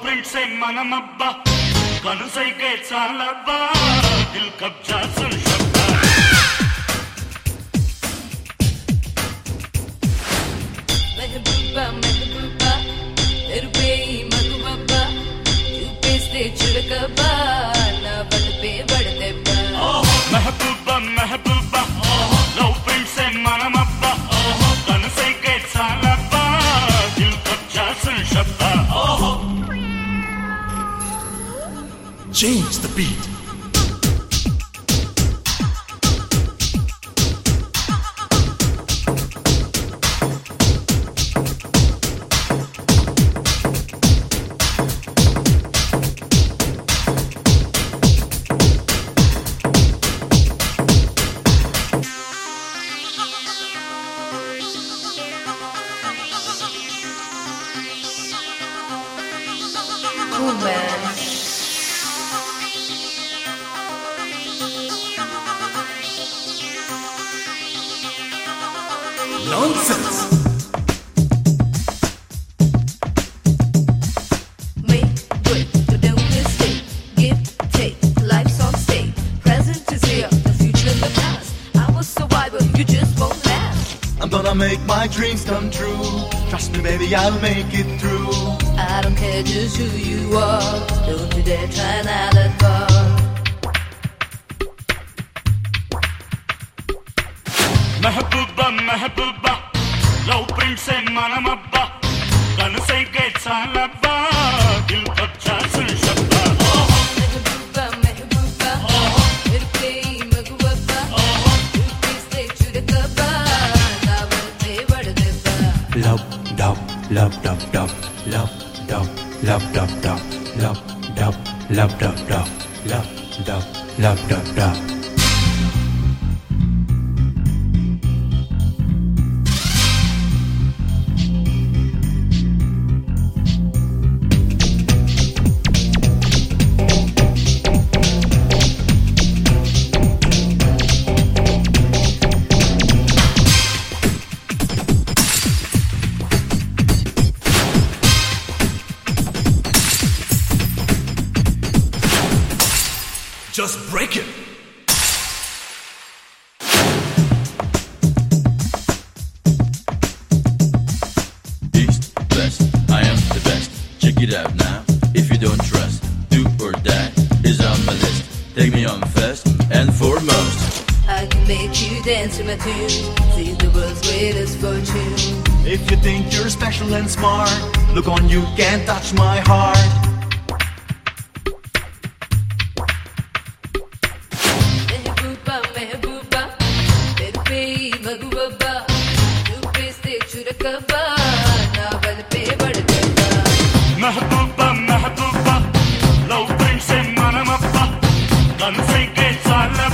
ఫ్రెండ్సే మనమబ్బా కనుసైకే చాలబ్బా దిల్ కబ్జా సున్ శబ్దా మెహబూబా మెహబూబా తెరుపేయి మగువబ్బా చూపేస్తే చురకబ్బా నా బలుపే బడదెబ్బ మెహబూబా మెహబూబా లవ్ ఫ్రెండ్సే మనమబ్బా Change the beat. Cool man. Gonna make my dreams come true. Trust me, baby, I'll make it through. I don't care just who you are. మెహబూబ్బా లవ్ ప్రిన్సే మనమబ్బా కనుసైకే చాలబ్బా దిల్ పచ్చా సుల్షబ్బా Love, love, love, love, love, love, love, love, love, love, love, love, love, love, love, love, love, love, love, love. Just break it. East, West, I am the best. Check it out now. If you don't trust, do or die is on my list. Take me on first and foremost. I can make you dance to my tune. See the world's greatest fortune. If you think you're special and smart, look on, you can't touch my heart. محبوبة محبوبة لو تنسى ما أنا مبطة غمزة جيت على